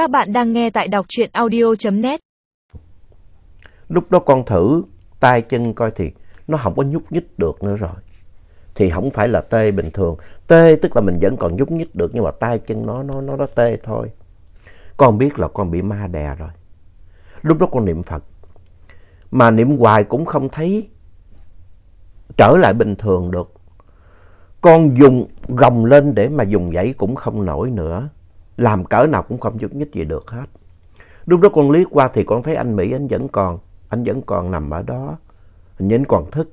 Các bạn đang nghe tại đọc truyện audio.net. Lúc đó con thử tay chân coi thì nó không có nhúc nhích được nữa rồi. Thì không phải là tê bình thường. Tê tức là mình vẫn còn nhúc nhích được nhưng mà tay chân nó nó nó, nó tê thôi. Con biết là con bị ma đè rồi. Lúc đó con niệm Phật. Mà niệm hoài cũng không thấy trở lại bình thường được. Con dùng gồng lên để mà dùng dãy cũng không nổi nữa. Làm cỡ nào cũng không giúp nhích gì được hết. Lúc đó con liếc qua thì con thấy anh Mỹ anh vẫn còn, anh vẫn còn nằm ở đó. anh vẫn còn thức.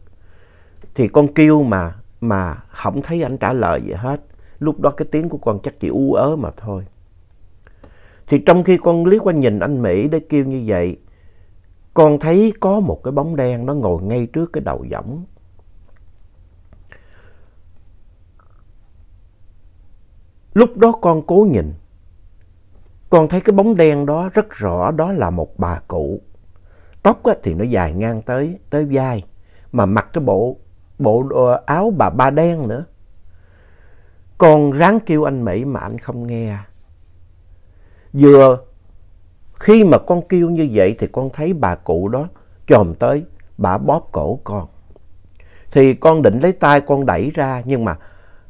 Thì con kêu mà, mà không thấy anh trả lời gì hết. Lúc đó cái tiếng của con chắc chỉ u ớ mà thôi. Thì trong khi con liếc qua nhìn anh Mỹ để kêu như vậy, con thấy có một cái bóng đen nó ngồi ngay trước cái đầu võng. Lúc đó con cố nhìn, con thấy cái bóng đen đó rất rõ đó là một bà cụ. Tóc thì nó dài ngang tới, tới vai, mà mặc cái bộ, bộ ờ, áo bà ba đen nữa. Con ráng kêu anh Mỹ mà anh không nghe. Vừa khi mà con kêu như vậy thì con thấy bà cụ đó chồm tới, bà bóp cổ con. Thì con định lấy tay con đẩy ra nhưng mà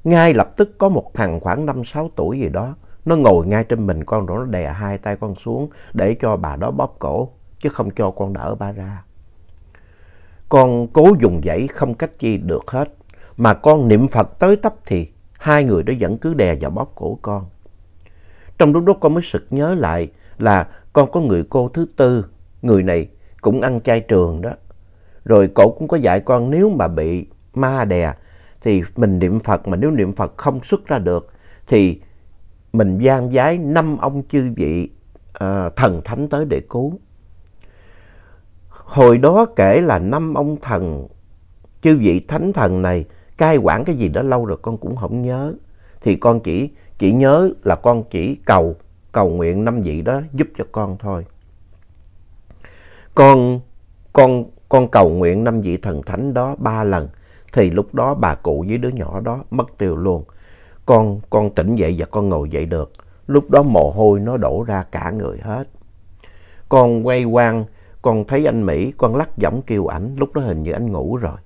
ngay lập tức có một thằng khoảng 5-6 tuổi gì đó. Nó ngồi ngay trên mình con rồi nó đè hai tay con xuống để cho bà đó bóp cổ. Chứ không cho con đỡ bà ra. Con cố dùng dãy không cách gì được hết. Mà con niệm Phật tới tấp thì hai người đó vẫn cứ đè và bóp cổ con. Trong lúc đó con mới sực nhớ lại là con có người cô thứ tư. Người này cũng ăn chay trường đó. Rồi cổ cũng có dạy con nếu mà bị ma đè thì mình niệm Phật, mà nếu niệm Phật không xuất ra được thì mình gian giái năm ông chư vị uh, thần thánh tới để cứu. Hồi đó kể là năm ông thần chư vị thánh thần này cai quản cái gì đó lâu rồi con cũng không nhớ. Thì con chỉ chỉ nhớ là con chỉ cầu cầu nguyện năm vị đó giúp cho con thôi. Con con con cầu nguyện năm vị thần thánh đó ba lần thì lúc đó bà cụ với đứa nhỏ đó mất tiêu luôn. Con, con tỉnh dậy và con ngồi dậy được. Lúc đó mồ hôi nó đổ ra cả người hết. Con quay quang, con thấy anh Mỹ, con lắc giọng kêu ảnh, lúc đó hình như anh ngủ rồi.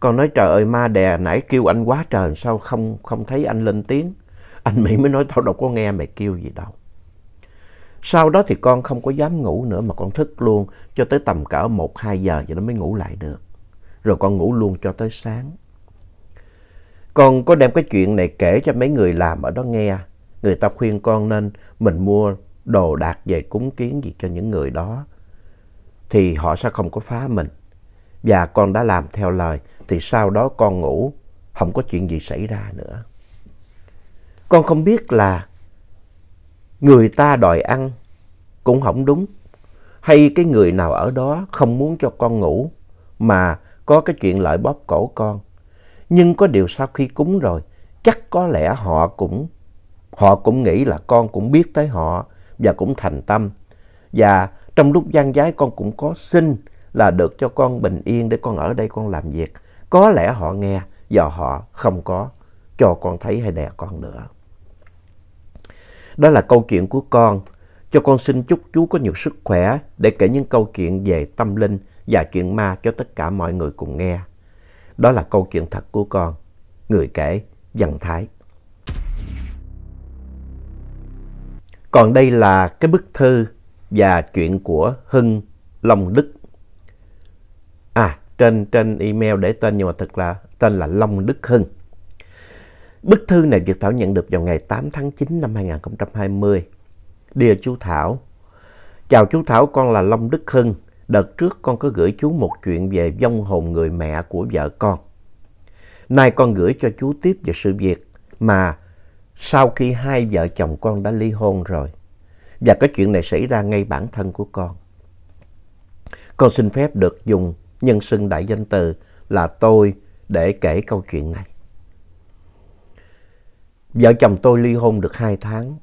Con nói trời ơi ma đè, nãy kêu anh quá trời, sao không, không thấy anh lên tiếng. Anh Mỹ mới nói tao đâu có nghe mày kêu gì đâu. Sau đó thì con không có dám ngủ nữa mà con thức luôn cho tới tầm cỡ 1-2 giờ vậy nó mới ngủ lại được rồi con ngủ luôn cho tới sáng. Con có đem cái chuyện này kể cho mấy người làm ở đó nghe. À? Người ta khuyên con nên mình mua đồ đạc về cúng kiến gì cho những người đó. Thì họ sẽ không có phá mình. Và con đã làm theo lời. Thì sau đó con ngủ, không có chuyện gì xảy ra nữa. Con không biết là người ta đòi ăn cũng không đúng. Hay cái người nào ở đó không muốn cho con ngủ mà có cái chuyện lợi bóp cổ con. Nhưng có điều sau khi cúng rồi, chắc có lẽ họ cũng, họ cũng nghĩ là con cũng biết tới họ và cũng thành tâm. Và trong lúc gian giái con cũng có xin là được cho con bình yên để con ở đây con làm việc. Có lẽ họ nghe và họ không có cho con thấy hay đè con nữa. Đó là câu chuyện của con. Cho con xin chúc chú có nhiều sức khỏe để kể những câu chuyện về tâm linh và chuyện ma cho tất cả mọi người cùng nghe. Đó là câu chuyện thật của con, người kể Văn Thái. Còn đây là cái bức thư và chuyện của Hưng Long Đức. À, trên, trên email để tên nhưng mà thực là tên là Long Đức Hưng. Bức thư này Việt Thảo nhận được vào ngày 8 tháng 9 năm 2020. Dear chú Thảo, chào chú Thảo, con là Long Đức Hưng, Đợt trước con có gửi chú một chuyện về vong hồn người mẹ của vợ con. Nay con gửi cho chú tiếp về sự việc mà sau khi hai vợ chồng con đã ly hôn rồi. Và cái chuyện này xảy ra ngay bản thân của con. Con xin phép được dùng nhân xưng đại danh từ là tôi để kể câu chuyện này. Vợ chồng tôi ly hôn được hai tháng.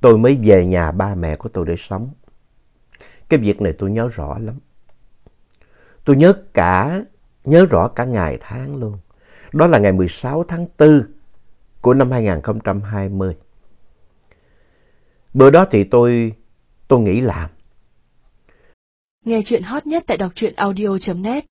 Tôi mới về nhà ba mẹ của tôi để sống. Cái việc này tôi nhớ rõ lắm. Tôi nhớ cả, nhớ rõ cả ngày tháng luôn. Đó là ngày 16 tháng 4 của năm 2020. Bữa đó thì tôi, tôi nghỉ làm. Nghe chuyện hot nhất tại đọc truyện audio.net